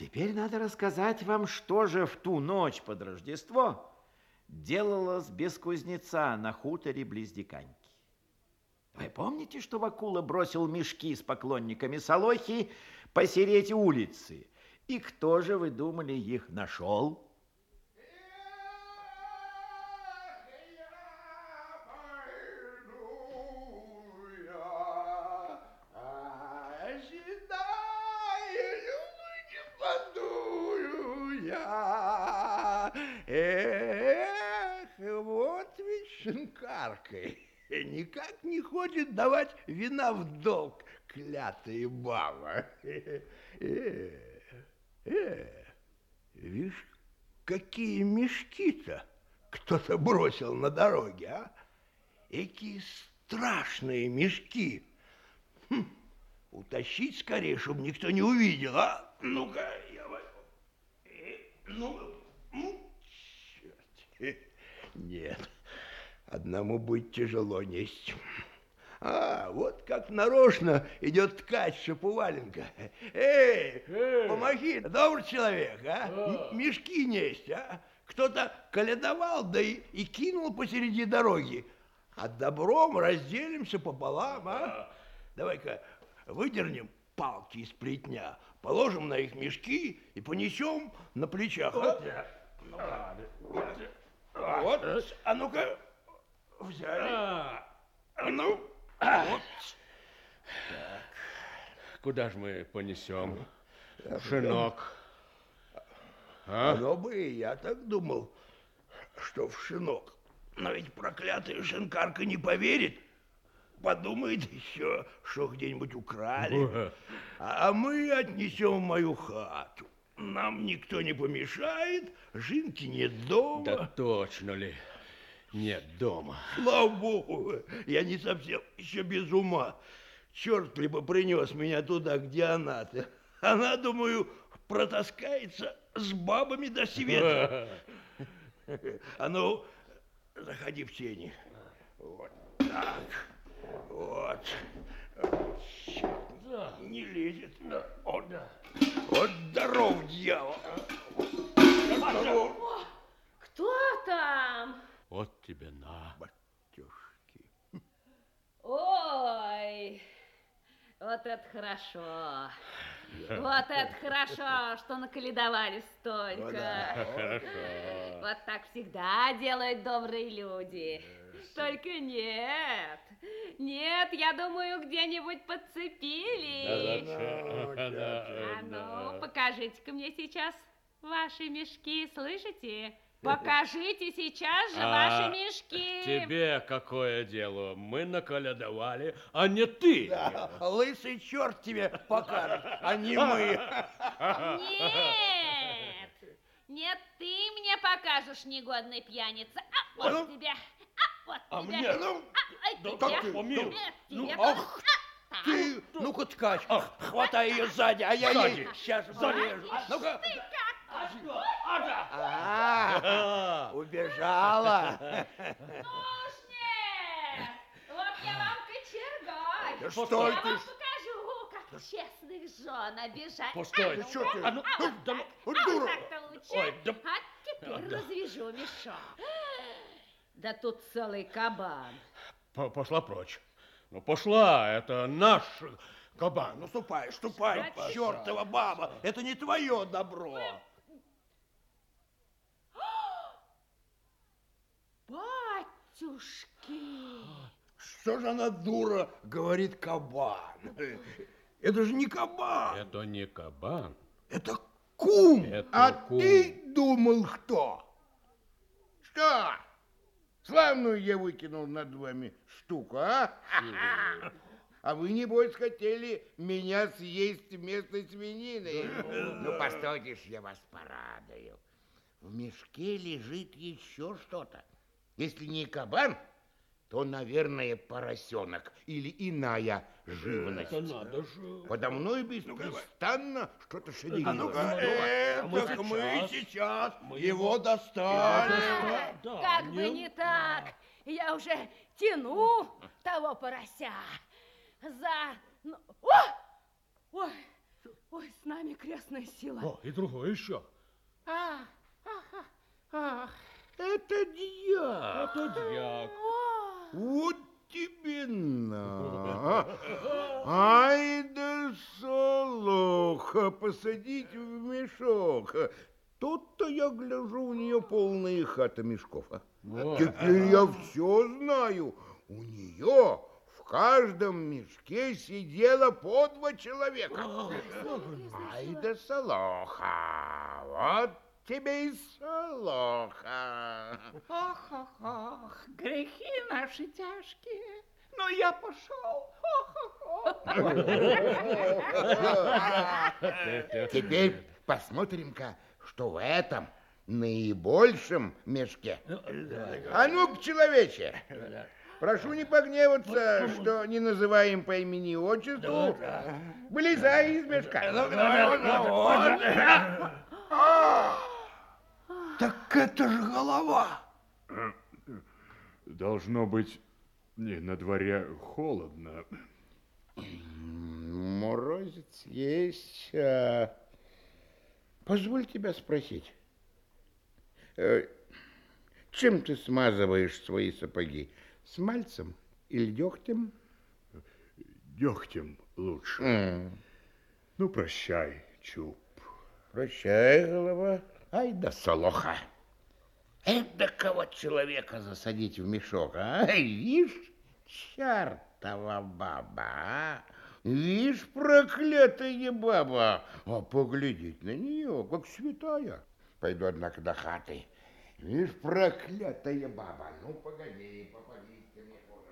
теперь надо рассказать вам, что же в ту ночь под Рождество делалось без кузнеца на хуторе близ Диканьки. Вы помните, что Вакула бросил мешки с поклонниками Солохи посереть улицы? И кто же, вы думали, их нашел? Шинкаркой. Никак не хочет давать вина в долг, клятая баба. Э, э, видишь, какие мешки-то кто-то бросил на дороге, а? Какие страшные мешки. Хм, утащить скорее, чтобы никто не увидел, а? Ну-ка, я возьму. Э, ну, черт. Нет. Одному быть тяжело нести. А, вот как нарочно идет ткач Шапуваленко. Эй, Эй, помоги, добрый человек, а? а. Мешки несть, а? Кто-то колядовал, да и, и кинул посреди дороги. А добром разделимся пополам, а? Давай-ка выдернем палки из плетня, положим на их мешки и понесем на плечах. А? Вот, а ну-ка, взяли. А, ну, а. вот. Так, куда же мы понесем? Шинок. А? Оно бы и я так думал, что в шинок. Но ведь проклятая шинкарка не поверит. Подумает еще, что где-нибудь украли. А мы отнесем в мою хату. Нам никто не помешает, Жинки нет дома. Да точно ли? Нет дома. Слава богу, я не совсем еще без ума. Черт либо принес меня туда, где она-то. Она, думаю, протаскается с бабами до света. А ну, заходи в тени. Вот так. Вот. Да. Не лезет. Да. Вот. Да. Вот здоров, дьявол. Здоров. Вот тебе на. Батюшки. Ой, вот это хорошо. Вот это хорошо, что наколедовали столько. Вот так всегда делают добрые люди. Только нет. Нет, я думаю, где-нибудь подцепили. А ну, покажите-ка мне сейчас ваши мешки, слышите? Покажите сейчас же а ваши мешки. Тебе какое дело? Мы наколядовали, а не ты. Да, лысый черт тебе покажет, а не мы. Нет, нет, ты мне покажешь, негодный пьяница. А вот ну, тебе, а вот а тебе. Мне, ну, а, да как ты? Помилуй. Ну, ах, ты, ну-ка, ткач, ах, хватай ее сзади, а я ей сейчас зарежу. Ну-ка. А, убежала. Ножник! Вот я вам кочергай. Да что я вам покажу, как честных жен обижать. Постой, да что ты? А ну, да ну, дура. так-то лучше. Ой, да... А теперь развяжу мешок. Да тут целый кабан. Пошла прочь. Ну, пошла, это наш кабан. Ну, ступай, ступай, чертова баба, это не твое добро. Батюшки! Что же она, дура, говорит кабан? Это же не кабан. Это не кабан. Это кум. Это а кум. ты думал кто? Что? Славную я выкинул над вами штуку, а? А вы, небось, хотели меня съесть вместо свинины. Ну, постойте ж, я вас порадую. В мешке лежит еще что-то. Если не кабан, то, наверное, поросенок или иная живность. Это надо же. Подо мной беспрестанно что-то шевелилось. А ну-ка, э, мы, сейчас, мы сейчас мы его достали. Да, как не... бы не так. Я уже тяну того порося за... Ну, о! Ой, Ой, с нами крестная сила. О, и другой еще. А, ах, ах, это дьяк. Это дьяк. Вот тебе на. Ай да солоха, посадить в мешок. Тут-то я гляжу, у нее полная хата мешков. А? Теперь я все знаю. У нее в каждом мешке сидело по два человека. Ай да солоха, вот тебе и солоха. Ох, ох, ох, грехи наши тяжкие. Но я пошел. Ох, ох, ох. Теперь посмотрим-ка, что в этом наибольшем мешке. А ну-ка, человече, прошу не погневаться, что не называем по имени и отчеству. Вылезай из мешка. Так это же голова. Должно быть, не, на дворе холодно. Морозец есть. а, Позволь тебя спросить. э, Чем ты смазываешь свои сапоги? Смальцем или дегтем? Дегтем лучше. М, Ну, прощай, Чуб. Прощай, голова. Ай да солоха. Эдакого человека засадить в мешок, а? Вишь, чертова баба, а? Вишь, проклятая баба. А поглядеть на нее, как святая. Пойду, однако, до хаты. Вишь, проклятая баба. Ну, погоди, попади.